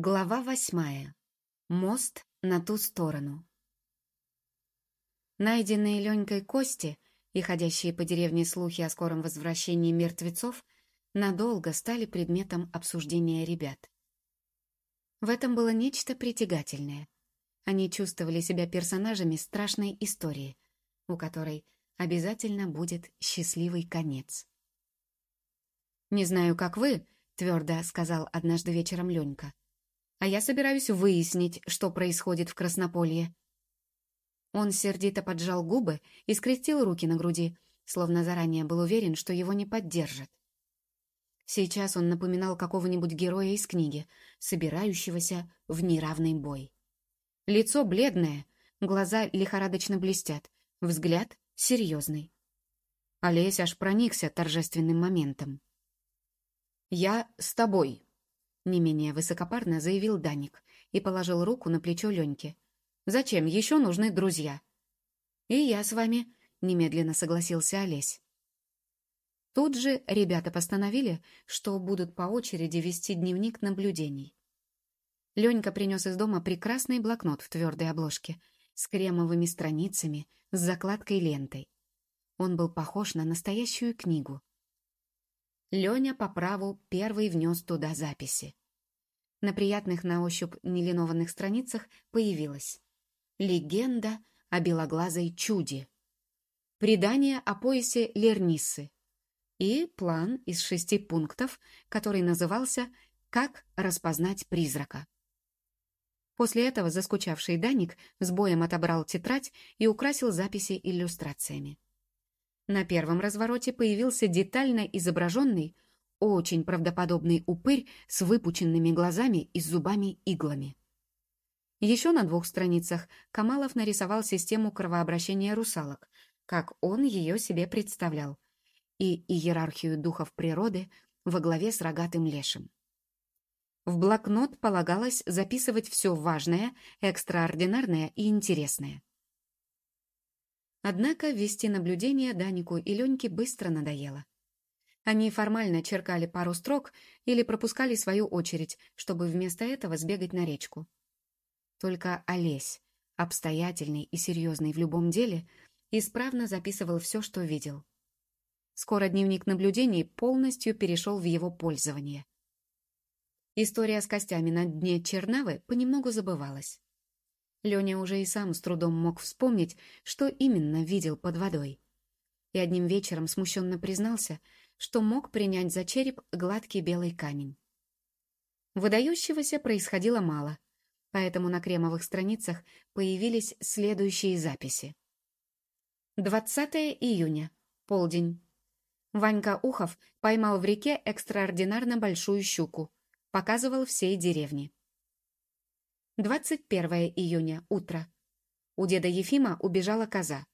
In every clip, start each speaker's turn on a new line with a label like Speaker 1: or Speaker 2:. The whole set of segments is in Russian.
Speaker 1: Глава восьмая. Мост на ту сторону. Найденные Ленькой кости и ходящие по деревне слухи о скором возвращении мертвецов надолго стали предметом обсуждения ребят. В этом было нечто притягательное. Они чувствовали себя персонажами страшной истории, у которой обязательно будет счастливый конец. «Не знаю, как вы», — твердо сказал однажды вечером Ленька, а я собираюсь выяснить, что происходит в Краснополье». Он сердито поджал губы и скрестил руки на груди, словно заранее был уверен, что его не поддержат. Сейчас он напоминал какого-нибудь героя из книги, собирающегося в неравный бой. Лицо бледное, глаза лихорадочно блестят, взгляд серьезный. Олесь аж проникся торжественным моментом. «Я с тобой», не менее высокопарно заявил Даник и положил руку на плечо Леньки. «Зачем? Еще нужны друзья». «И я с вами», — немедленно согласился Олесь. Тут же ребята постановили, что будут по очереди вести дневник наблюдений. Ленька принес из дома прекрасный блокнот в твердой обложке с кремовыми страницами, с закладкой лентой. Он был похож на настоящую книгу. Леня по праву первый внес туда записи. На приятных на ощупь нелинованных страницах появилась «Легенда о белоглазой чуде», «Предание о поясе Лерниссы» и план из шести пунктов, который назывался «Как распознать призрака». После этого заскучавший Даник с боем отобрал тетрадь и украсил записи иллюстрациями. На первом развороте появился детально изображенный очень правдоподобный упырь с выпученными глазами и зубами-иглами. Еще на двух страницах Камалов нарисовал систему кровообращения русалок, как он ее себе представлял, и иерархию духов природы во главе с рогатым лешим. В блокнот полагалось записывать все важное, экстраординарное и интересное. Однако вести наблюдение Данику и Леньке быстро надоело. Они формально черкали пару строк или пропускали свою очередь, чтобы вместо этого сбегать на речку. Только Олесь, обстоятельный и серьезный в любом деле, исправно записывал все, что видел. Скоро дневник наблюдений полностью перешел в его пользование. История с костями на дне Чернавы понемногу забывалась. Леня уже и сам с трудом мог вспомнить, что именно видел под водой. И одним вечером смущенно признался, что мог принять за череп гладкий белый камень. Выдающегося происходило мало, поэтому на кремовых страницах появились следующие записи. 20 июня. Полдень. Ванька Ухов поймал в реке экстраординарно большую щуку. Показывал всей деревне. 21 июня. Утро. У деда Ефима убежала коза.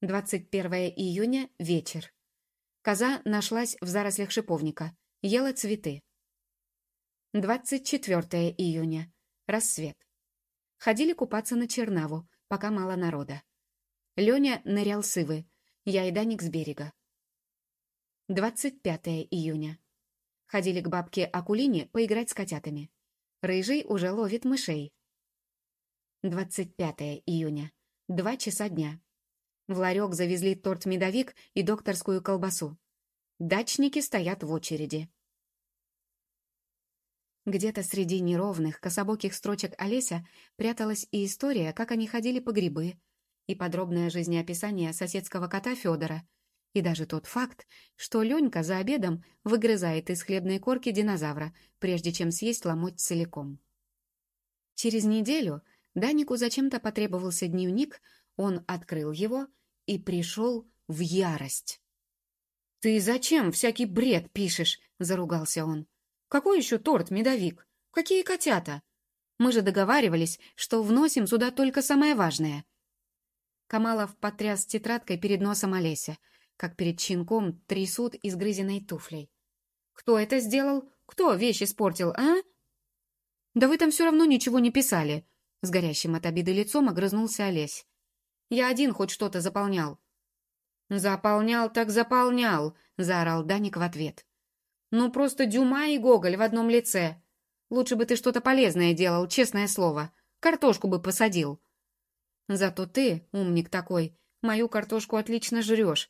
Speaker 1: 21 июня. Вечер. Коза нашлась в зарослях шиповника. Ела цветы. 24 июня. Рассвет. Ходили купаться на Чернаву, пока мало народа. Леня нырял с я и Даник с берега. 25 июня. Ходили к бабке Акулине поиграть с котятами. Рыжий уже ловит мышей. 25 июня. Два часа дня. В ларек завезли торт-медовик и докторскую колбасу. Дачники стоят в очереди. Где-то среди неровных, кособоких строчек Олеся пряталась и история, как они ходили по грибы, и подробное жизнеописание соседского кота Федора, и даже тот факт, что Ленька за обедом выгрызает из хлебной корки динозавра, прежде чем съесть ломоть целиком. Через неделю Данику зачем-то потребовался дневник, он открыл его и пришел в ярость. «Ты зачем всякий бред пишешь?» — заругался он. «Какой еще торт, медовик? Какие котята? Мы же договаривались, что вносим сюда только самое важное». Камалов потряс тетрадкой перед носом Олеся, как перед щенком трясут изгрызенной туфлей. «Кто это сделал? Кто вещь испортил, а?» «Да вы там все равно ничего не писали», — с горящим от обиды лицом огрызнулся Олесь. Я один хоть что-то заполнял». «Заполнял так заполнял», — заорал Даник в ответ. «Ну просто Дюма и Гоголь в одном лице. Лучше бы ты что-то полезное делал, честное слово. Картошку бы посадил. Зато ты, умник такой, мою картошку отлично жрешь,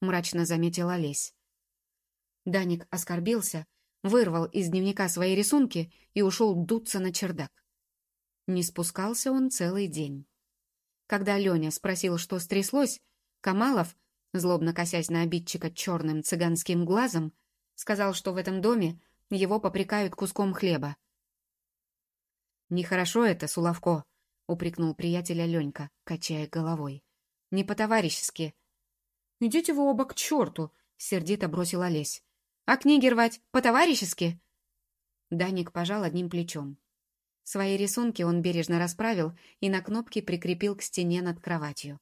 Speaker 1: мрачно заметила Олесь. Даник оскорбился, вырвал из дневника свои рисунки и ушел дуться на чердак. Не спускался он целый день. Когда Леня спросил, что стряслось, Камалов, злобно косясь на обидчика черным цыганским глазом, сказал, что в этом доме его попрекают куском хлеба. «Нехорошо это, Сулавко», — упрекнул приятеля Ленька, качая головой. «Не по-товарищески». «Идите вы оба к черту», — сердито бросил Олесь. «А книги рвать по-товарищески?» Даник пожал одним плечом. Свои рисунки он бережно расправил и на кнопке прикрепил к стене над кроватью.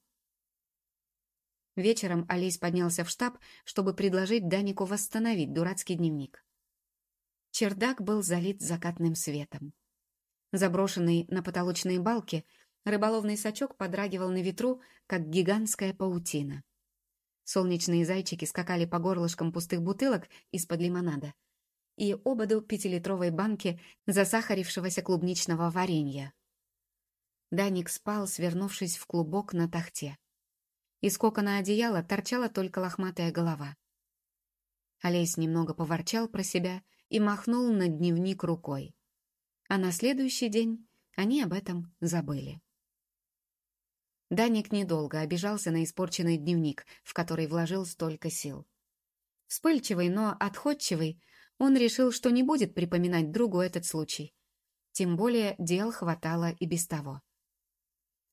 Speaker 1: Вечером Олесь поднялся в штаб, чтобы предложить Данику восстановить дурацкий дневник. Чердак был залит закатным светом. Заброшенный на потолочные балки, рыболовный сачок подрагивал на ветру, как гигантская паутина. Солнечные зайчики скакали по горлышкам пустых бутылок из-под лимонада и ободу пятилитровой банки засахарившегося клубничного варенья. Даник спал, свернувшись в клубок на тахте. Из кокона одеяла торчала только лохматая голова. Олесь немного поворчал про себя и махнул на дневник рукой. А на следующий день они об этом забыли. Даник недолго обижался на испорченный дневник, в который вложил столько сил. Вспыльчивый, но отходчивый, он решил, что не будет припоминать другу этот случай. Тем более дел хватало и без того.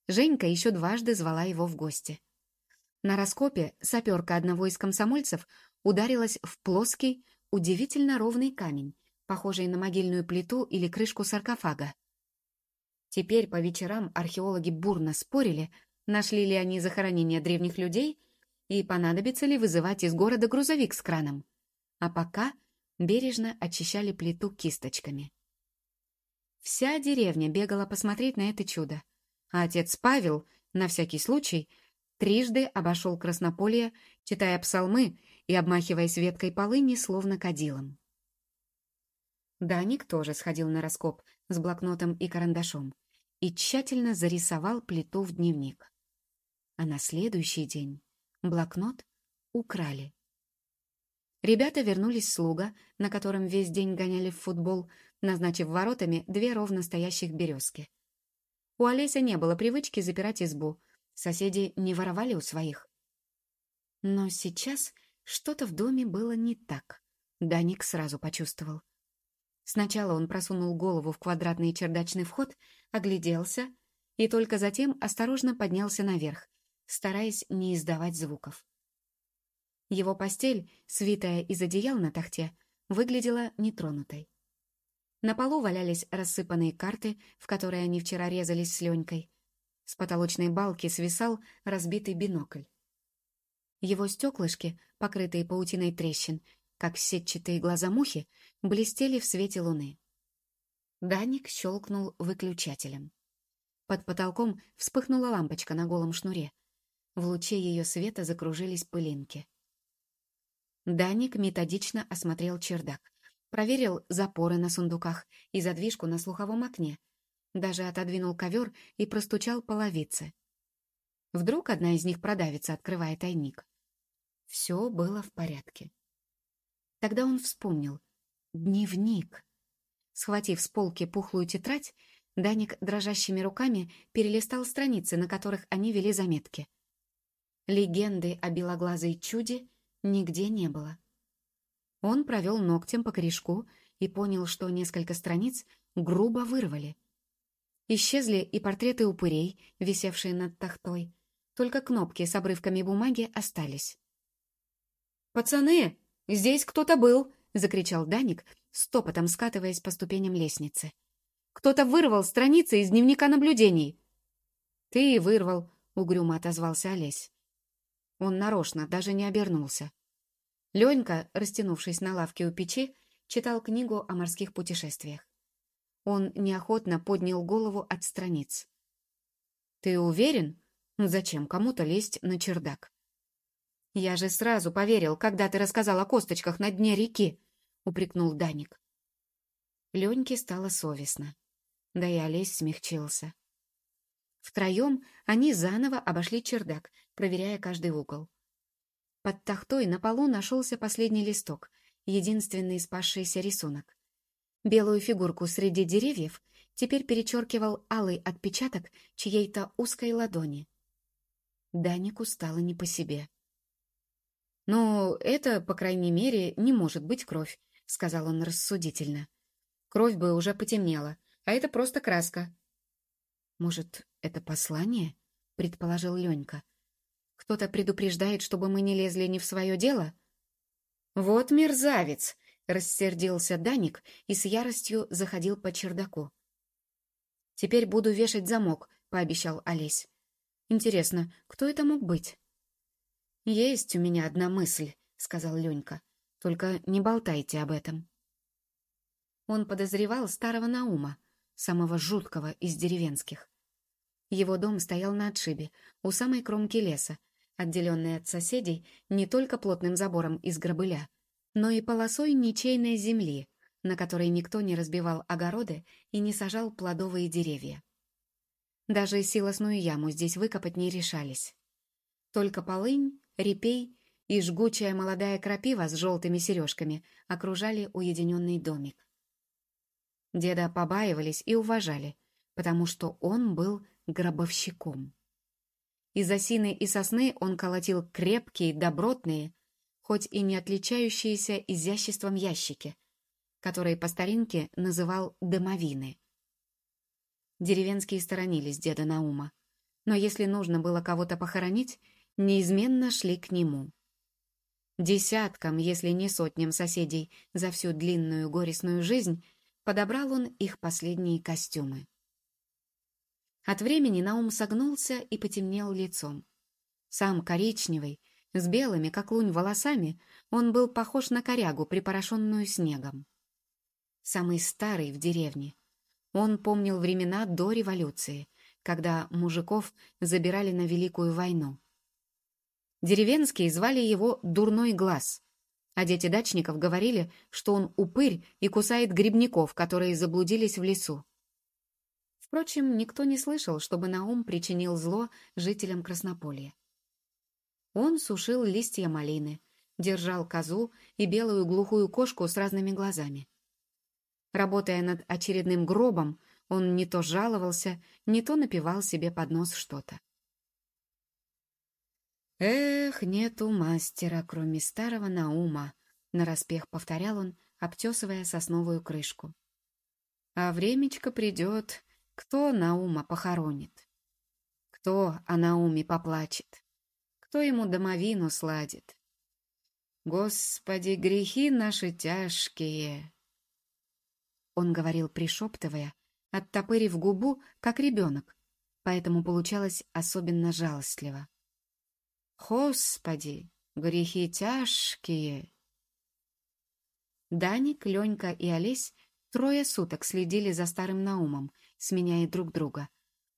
Speaker 1: Женька еще дважды звала его в гости. На раскопе саперка одного из комсомольцев ударилась в плоский, удивительно ровный камень, похожий на могильную плиту или крышку саркофага. Теперь по вечерам археологи бурно спорили, нашли ли они захоронения древних людей и понадобится ли вызывать из города грузовик с краном. А пока бережно очищали плиту кисточками. Вся деревня бегала посмотреть на это чудо, а отец Павел, на всякий случай, трижды обошел краснополье, читая псалмы и обмахиваясь веткой полыни, словно кадилом. Даник тоже сходил на раскоп с блокнотом и карандашом и тщательно зарисовал плиту в дневник. А на следующий день блокнот украли. Ребята вернулись с луга, на котором весь день гоняли в футбол, назначив воротами две ровно стоящих березки. У Олеся не было привычки запирать избу — Соседи не воровали у своих. Но сейчас что-то в доме было не так. Даник сразу почувствовал. Сначала он просунул голову в квадратный чердачный вход, огляделся и только затем осторожно поднялся наверх, стараясь не издавать звуков. Его постель, свитая из одеял на тахте, выглядела нетронутой. На полу валялись рассыпанные карты, в которые они вчера резались с Ленькой, с потолочной балки свисал разбитый бинокль. Его стеклышки, покрытые паутиной трещин, как сетчатые глаза мухи, блестели в свете луны. Даник щелкнул выключателем. Под потолком вспыхнула лампочка на голом шнуре. В луче ее света закружились пылинки. Даник методично осмотрел чердак, проверил запоры на сундуках и задвижку на слуховом окне, даже отодвинул ковер и простучал половицы. Вдруг одна из них продавится, открывая тайник. Все было в порядке. Тогда он вспомнил. Дневник. Схватив с полки пухлую тетрадь, Даник дрожащими руками перелистал страницы, на которых они вели заметки. Легенды о белоглазой чуде нигде не было. Он провел ногтем по корешку и понял, что несколько страниц грубо вырвали. Исчезли и портреты упырей, висевшие над тахтой. Только кнопки с обрывками бумаги остались. «Пацаны, здесь кто-то был!» — закричал Даник, стопотом скатываясь по ступеням лестницы. «Кто-то вырвал страницы из дневника наблюдений!» «Ты и вырвал!» — угрюмо отозвался Олесь. Он нарочно, даже не обернулся. Ленька, растянувшись на лавке у печи, читал книгу о морских путешествиях. Он неохотно поднял голову от страниц. «Ты уверен? Зачем кому-то лезть на чердак?» «Я же сразу поверил, когда ты рассказал о косточках на дне реки», — упрекнул Даник. Леньке стало совестно. Да и Олесь смягчился. Втроем они заново обошли чердак, проверяя каждый угол. Под тахтой на полу нашелся последний листок, единственный спасшийся рисунок. Белую фигурку среди деревьев теперь перечеркивал алый отпечаток чьей-то узкой ладони. Данику стало не по себе. «Ну, это, по крайней мере, не может быть кровь», — сказал он рассудительно. «Кровь бы уже потемнела, а это просто краска». «Может, это послание?» — предположил Ленька. «Кто-то предупреждает, чтобы мы не лезли не в свое дело?» «Вот мерзавец!» — рассердился Даник и с яростью заходил по чердаку. «Теперь буду вешать замок», — пообещал Олесь. «Интересно, кто это мог быть?» «Есть у меня одна мысль», — сказал Ленька. «Только не болтайте об этом». Он подозревал старого Наума, самого жуткого из деревенских. Его дом стоял на отшибе, у самой кромки леса, отделенный от соседей не только плотным забором из гробыля, но и полосой ничейной земли, на которой никто не разбивал огороды и не сажал плодовые деревья. Даже силосную яму здесь выкопать не решались. Только полынь, репей и жгучая молодая крапива с желтыми сережками окружали уединенный домик. Деда побаивались и уважали, потому что он был гробовщиком. Из осины и сосны он колотил крепкие, добротные, хоть и не отличающиеся изяществом ящики, которые по старинке называл домовины. Деревенские сторонились деда Наума, но если нужно было кого-то похоронить, неизменно шли к нему. Десяткам, если не сотням соседей за всю длинную горестную жизнь подобрал он их последние костюмы. От времени Наум согнулся и потемнел лицом. Сам коричневый, с белыми, как лунь, волосами, он был похож на корягу, припорошенную снегом. Самый старый в деревне. Он помнил времена до революции, когда мужиков забирали на Великую войну. Деревенские звали его «Дурной глаз», а дети дачников говорили, что он упырь и кусает грибников, которые заблудились в лесу. Впрочем, никто не слышал, чтобы Наум причинил зло жителям Краснополья. Он сушил листья малины, держал козу и белую глухую кошку с разными глазами. Работая над очередным гробом, он не то жаловался, не то напевал себе под нос что-то. «Эх, нету мастера, кроме старого Наума», — нараспех повторял он, обтесывая сосновую крышку. «А времечко придет, кто Наума похоронит? Кто о Науме поплачет? Кто ему домовину сладит? Господи, грехи наши тяжкие!» Он говорил, пришептывая, оттопырив губу, как ребенок, поэтому получалось особенно жалостливо. «Господи, грехи тяжкие!» Даник, Ленька и Олесь трое суток следили за старым Наумом, сменяя друг друга.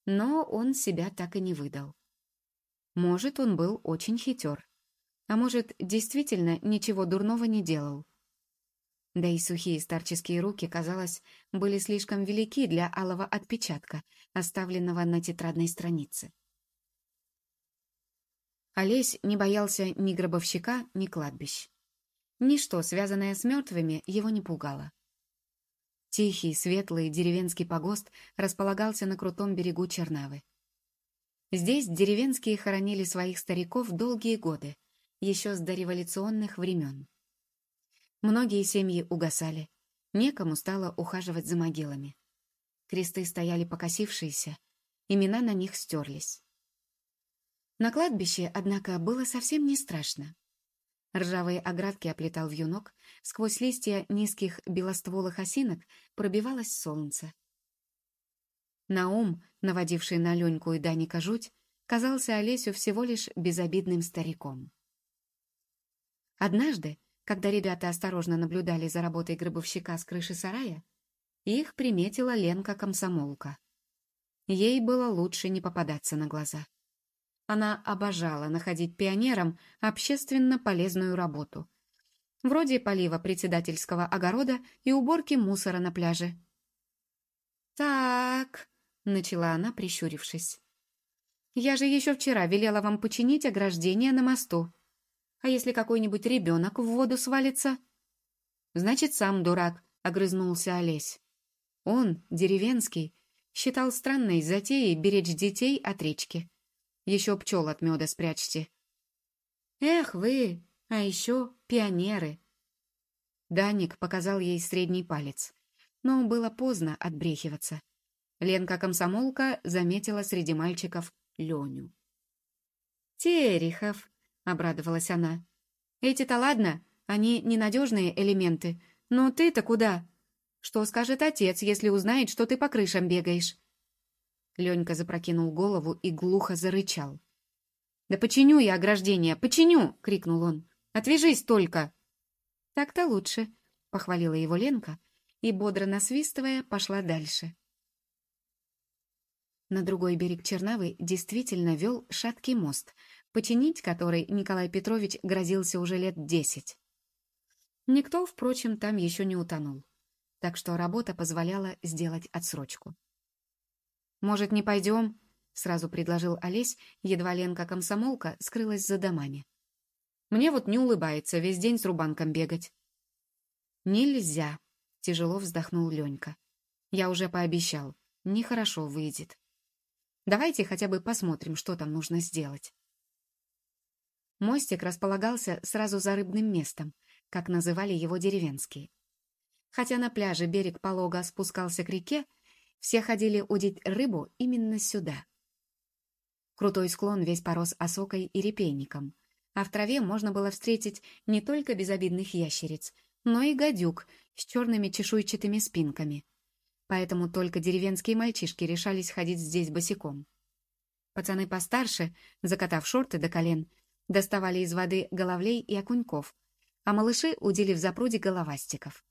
Speaker 1: Но он себя так и не выдал. Может, он был очень хитер. А может, действительно ничего дурного не делал. Да и сухие старческие руки, казалось, были слишком велики для алого отпечатка, оставленного на тетрадной странице. Олесь не боялся ни гробовщика, ни кладбищ. Ничто, связанное с мертвыми, его не пугало. Тихий, светлый деревенский погост располагался на крутом берегу Чернавы. Здесь деревенские хоронили своих стариков долгие годы, еще с дореволюционных времен. Многие семьи угасали, некому стало ухаживать за могилами. Кресты стояли покосившиеся, имена на них стерлись. На кладбище, однако, было совсем не страшно. Ржавые оградки оплетал вьюнок, сквозь листья низких белостволых осинок пробивалось солнце. Наум, наводивший на Леньку и Даника жуть, казался Олесю всего лишь безобидным стариком. Однажды, когда ребята осторожно наблюдали за работой гробовщика с крыши сарая, их приметила Ленка-комсомолка. Ей было лучше не попадаться на глаза. Она обожала находить пионерам общественно полезную работу. Вроде полива председательского огорода и уборки мусора на пляже. «Так», — начала она, прищурившись. «Я же еще вчера велела вам починить ограждение на мосту. А если какой-нибудь ребенок в воду свалится?» «Значит, сам дурак», — огрызнулся Олесь. Он, деревенский, считал странной затеей беречь детей от речки. Еще пчел от меда спрячьте. «Эх вы, а еще пионеры!» Даник показал ей средний палец, но было поздно отбрехиваться. Ленка-комсомолка заметила среди мальчиков Леню. «Терехов!» — обрадовалась она. «Эти-то ладно, они ненадежные элементы. Но ты-то куда? Что скажет отец, если узнает, что ты по крышам бегаешь?» Ленька запрокинул голову и глухо зарычал. «Да починю я ограждение, починю!» — крикнул он. «Отвяжись только!» «Так-то лучше», — похвалила его Ленка и, бодро насвистывая, пошла дальше. На другой берег Чернавы действительно вел шаткий мост, починить который Николай Петрович грозился уже лет десять. Никто, впрочем, там еще не утонул, так что работа позволяла сделать отсрочку. «Может, не пойдем?» — сразу предложил Олесь, едва Ленка-комсомолка скрылась за домами. «Мне вот не улыбается весь день с рубанком бегать». «Нельзя», — тяжело вздохнул Ленька. «Я уже пообещал, нехорошо выйдет. Давайте хотя бы посмотрим, что там нужно сделать». Мостик располагался сразу за рыбным местом, как называли его деревенские. Хотя на пляже берег полога спускался к реке, все ходили удить рыбу именно сюда. Крутой склон весь порос осокой и репейником, а в траве можно было встретить не только безобидных ящериц, но и гадюк с черными чешуйчатыми спинками. Поэтому только деревенские мальчишки решались ходить здесь босиком. Пацаны постарше, закатав шорты до колен, доставали из воды головлей и окуньков, а малыши удили в запруде головастиков.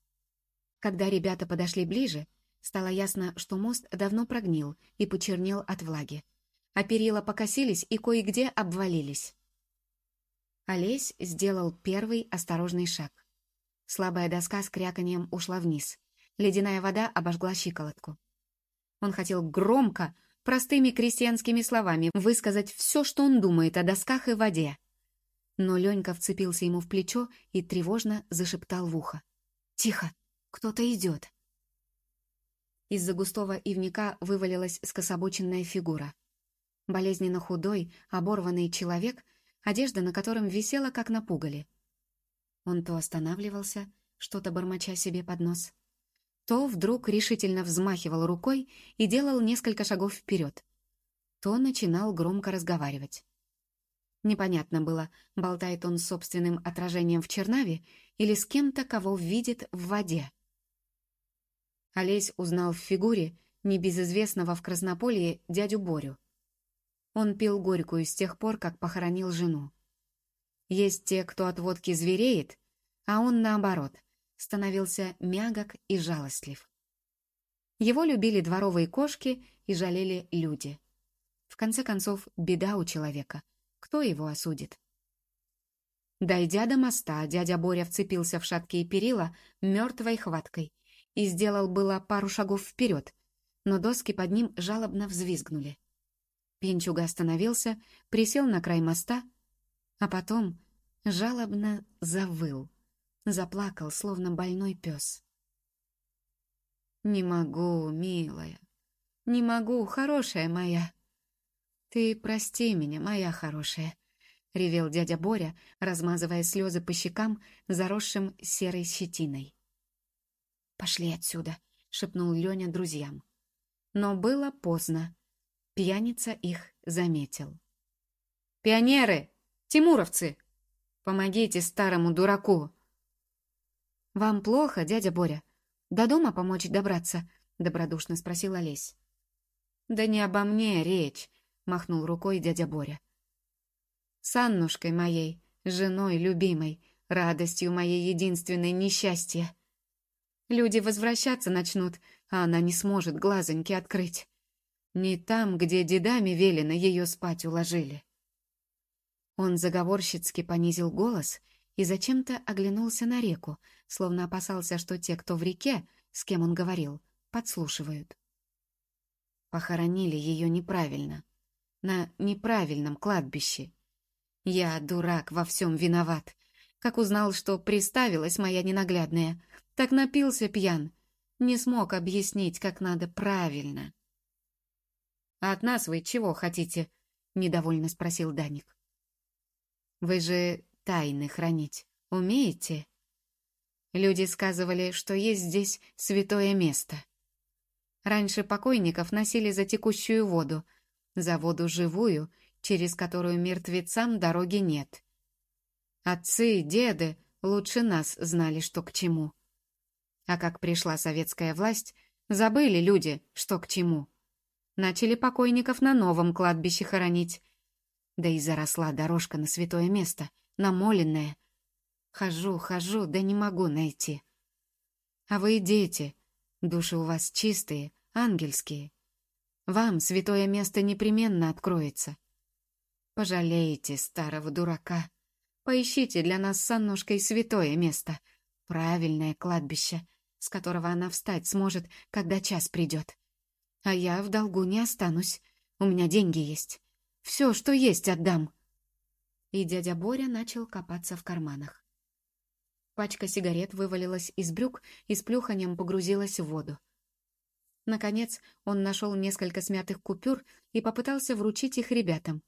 Speaker 1: Когда ребята подошли ближе, Стало ясно, что мост давно прогнил и почернел от влаги, а перила покосились и кое-где обвалились. Олесь сделал первый осторожный шаг. Слабая доска с кряканьем ушла вниз. Ледяная вода обожгла щиколотку. Он хотел громко, простыми крестьянскими словами высказать все, что он думает о досках и воде. Но Ленька вцепился ему в плечо и тревожно зашептал в ухо. «Тихо! Кто-то идет!» Из-за густого ивника вывалилась скособоченная фигура. Болезненно худой, оборванный человек, одежда на котором висела, как на пугале. Он то останавливался, что-то бормоча себе под нос, то вдруг решительно взмахивал рукой и делал несколько шагов вперед, то начинал громко разговаривать. Непонятно было, болтает он с собственным отражением в чернаве или с кем-то, кого видит в воде. Олесь узнал в фигуре небезызвестного в Краснополье дядю Борю. Он пил горькую с тех пор, как похоронил жену. Есть те, кто от водки звереет, а он, наоборот, становился мягок и жалостлив. Его любили дворовые кошки и жалели люди. В конце концов, беда у человека. Кто его осудит? Дойдя до моста, дядя Боря вцепился в шаткие перила мертвой хваткой и сделал было пару шагов вперед, но доски под ним жалобно взвизгнули. Пинчуга остановился, присел на край моста, а потом жалобно завыл, заплакал, словно больной пес. «Не могу, милая, не могу, хорошая моя. Ты прости меня, моя хорошая», — ревел дядя Боря, размазывая слезы по щекам, заросшим серой щетиной. «Пошли отсюда», — шепнул Леня друзьям. Но было поздно. Пьяница их заметил. «Пионеры! Тимуровцы! Помогите старому дураку!» «Вам плохо, дядя Боря? До дома помочь добраться?» — добродушно спросил Олесь. «Да не обо мне речь», — махнул рукой дядя Боря. «С Аннушкой моей, женой любимой, радостью моей единственной несчастья. Люди возвращаться начнут, а она не сможет глазоньки открыть. Не там, где дедами велено ее спать уложили. Он заговорщицки понизил голос и зачем-то оглянулся на реку, словно опасался, что те, кто в реке, с кем он говорил, подслушивают. Похоронили ее неправильно, на неправильном кладбище. Я, дурак, во всем виноват. Как узнал, что приставилась моя ненаглядная, так напился пьян, не смог объяснить, как надо правильно. «А от нас вы чего хотите?» — недовольно спросил Даник. «Вы же тайны хранить умеете?» Люди сказывали, что есть здесь святое место. Раньше покойников носили за текущую воду, за воду живую, через которую мертвецам дороги нет. Отцы и деды лучше нас знали, что к чему. А как пришла советская власть, забыли люди, что к чему. Начали покойников на новом кладбище хоронить. Да и заросла дорожка на святое место, намоленная. Хожу, хожу, да не могу найти. А вы дети, души у вас чистые, ангельские. Вам святое место непременно откроется. Пожалеете старого дурака. Поищите для нас с Аннушкой святое место, правильное кладбище, с которого она встать сможет, когда час придет. А я в долгу не останусь. У меня деньги есть. Все, что есть, отдам. И дядя Боря начал копаться в карманах. Пачка сигарет вывалилась из брюк и с плюханием погрузилась в воду. Наконец он нашел несколько смятых купюр и попытался вручить их ребятам.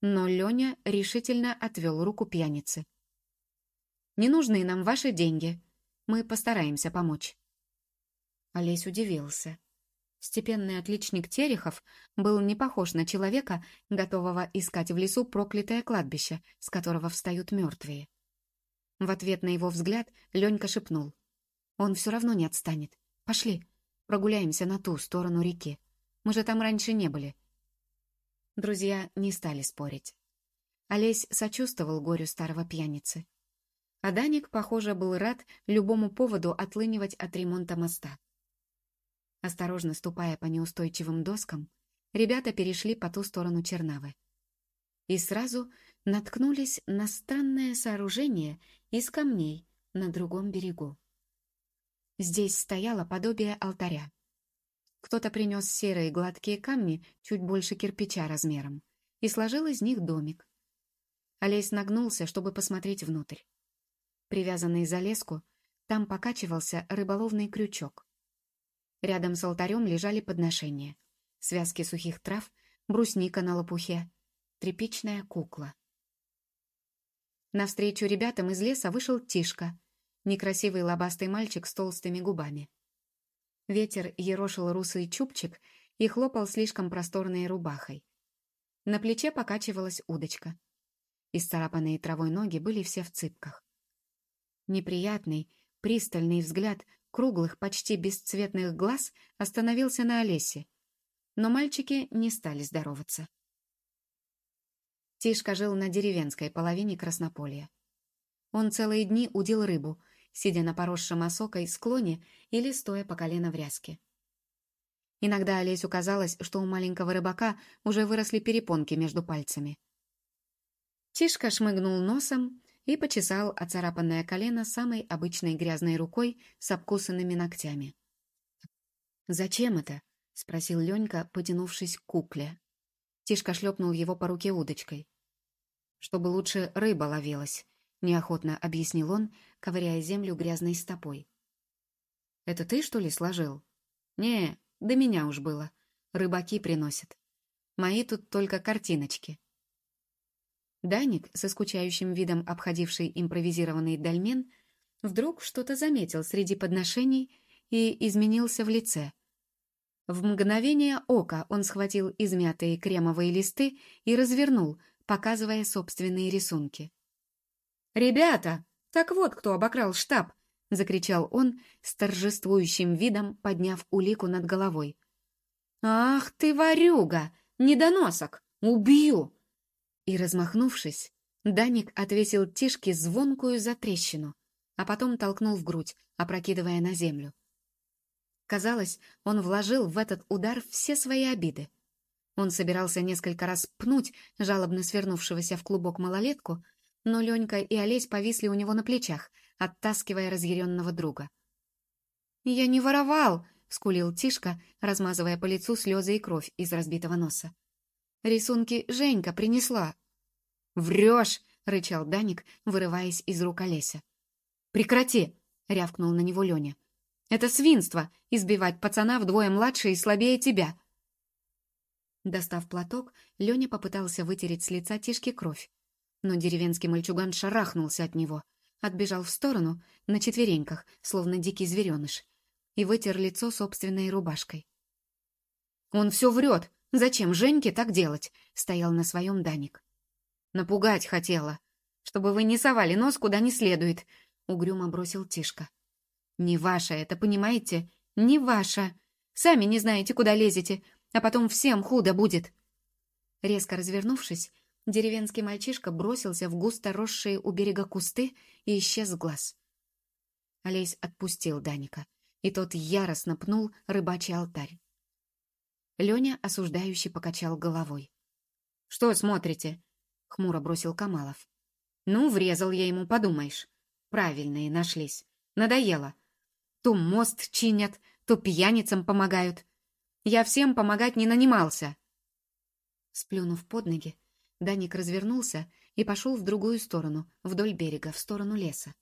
Speaker 1: Но Леня решительно отвел руку пьяницы. «Не нужны нам ваши деньги. Мы постараемся помочь». Олесь удивился. Степенный отличник Терехов был не похож на человека, готового искать в лесу проклятое кладбище, с которого встают мертвые. В ответ на его взгляд Ленька шепнул. «Он все равно не отстанет. Пошли, прогуляемся на ту сторону реки. Мы же там раньше не были». Друзья не стали спорить. Олесь сочувствовал горю старого пьяницы. А Даник, похоже, был рад любому поводу отлынивать от ремонта моста. Осторожно ступая по неустойчивым доскам, ребята перешли по ту сторону Чернавы. И сразу наткнулись на странное сооружение из камней на другом берегу. Здесь стояло подобие алтаря. Кто-то принес серые гладкие камни, чуть больше кирпича размером, и сложил из них домик. Олесь нагнулся, чтобы посмотреть внутрь. Привязанный за леску, там покачивался рыболовный крючок. Рядом с алтарем лежали подношения. Связки сухих трав, брусника на лопухе, тряпичная кукла. Навстречу ребятам из леса вышел Тишка, некрасивый лобастый мальчик с толстыми губами. Ветер ерошил русый чубчик и хлопал слишком просторной рубахой. На плече покачивалась удочка. Исцарапанные травой ноги были все в цыпках. Неприятный, пристальный взгляд круглых, почти бесцветных глаз остановился на Олесе, но мальчики не стали здороваться. Тишка жил на деревенской половине Краснополья. Он целые дни удил рыбу, сидя на поросшем осокой склоне или стоя по колено в ряске. Иногда Олесю казалось, что у маленького рыбака уже выросли перепонки между пальцами. Тишка шмыгнул носом и почесал оцарапанное колено самой обычной грязной рукой с обкусанными ногтями. «Зачем это?» — спросил Ленька, потянувшись к кукле. Тишка шлепнул его по руке удочкой. «Чтобы лучше рыба ловилась», — неохотно объяснил он, ковыряя землю грязной стопой. «Это ты, что ли, сложил?» «Не, до меня уж было. Рыбаки приносят. Мои тут только картиночки». Даник, со скучающим видом обходивший импровизированный дольмен, вдруг что-то заметил среди подношений и изменился в лице. В мгновение ока он схватил измятые кремовые листы и развернул, показывая собственные рисунки. «Ребята, так вот кто обокрал штаб!» — закричал он с торжествующим видом, подняв улику над головой. «Ах ты, ворюга! Недоносок! Убью!» И, размахнувшись, Даник отвесил Тишке звонкую затрещину, а потом толкнул в грудь, опрокидывая на землю. Казалось, он вложил в этот удар все свои обиды. Он собирался несколько раз пнуть жалобно свернувшегося в клубок малолетку, но Ленька и Олесь повисли у него на плечах, оттаскивая разъяренного друга. «Я не воровал!» — скулил Тишка, размазывая по лицу слезы и кровь из разбитого носа. «Рисунки Женька принесла». «Врешь!» — рычал Даник, вырываясь из рук Олеся. «Прекрати!» — рявкнул на него Леня. «Это свинство — избивать пацана вдвое младше и слабее тебя!» Достав платок, Леня попытался вытереть с лица Тишки кровь, но деревенский мальчуган шарахнулся от него, отбежал в сторону, на четвереньках, словно дикий звереныш, и вытер лицо собственной рубашкой. «Он все врет! Зачем Женьке так делать?» — стоял на своем Даник. «Напугать хотела, чтобы вы не совали нос куда не следует», — угрюмо бросил Тишка. «Не ваша это, понимаете? Не ваша. Сами не знаете, куда лезете, а потом всем худо будет». Резко развернувшись, деревенский мальчишка бросился в густо росшие у берега кусты и исчез с глаз. Олесь отпустил Даника, и тот яростно пнул рыбачий алтарь. Леня осуждающе покачал головой. «Что смотрите?» — хмуро бросил Камалов. «Ну, врезал я ему, подумаешь. Правильные нашлись. Надоело. То мост чинят, то пьяницам помогают. Я всем помогать не нанимался». Сплюнув под ноги, Даник развернулся и пошел в другую сторону, вдоль берега, в сторону леса.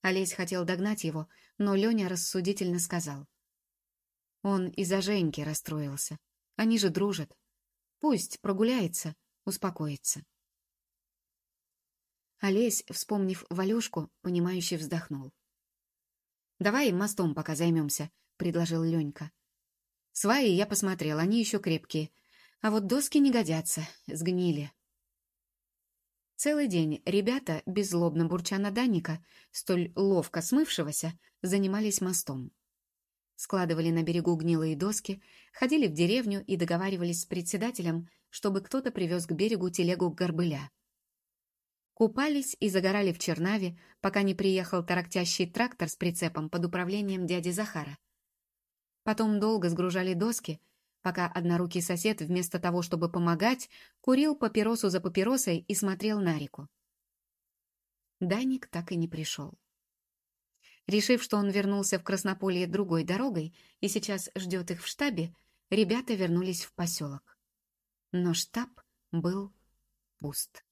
Speaker 1: Олесь хотел догнать его, но Леня рассудительно сказал. Он из-за Женьки расстроился. Они же дружат. Пусть прогуляется, успокоится. Олесь, вспомнив Валюшку, понимающе вздохнул. «Давай мостом пока займемся», — предложил Ленька. «Сваи я посмотрел, они еще крепкие, а вот доски не годятся, сгнили». Целый день ребята, беззлобно бурча на Даника, столь ловко смывшегося, занимались мостом. Складывали на берегу гнилые доски, ходили в деревню и договаривались с председателем, чтобы кто-то привез к берегу телегу горбыля. Купались и загорали в Чернаве, пока не приехал тарактящий трактор с прицепом под управлением дяди Захара. Потом долго сгружали доски, пока однорукий сосед вместо того, чтобы помогать, курил папиросу за папиросой и смотрел на реку. Даник так и не пришел. Решив, что он вернулся в Краснополье другой дорогой и сейчас ждет их в штабе, ребята вернулись в поселок. Но штаб был пуст.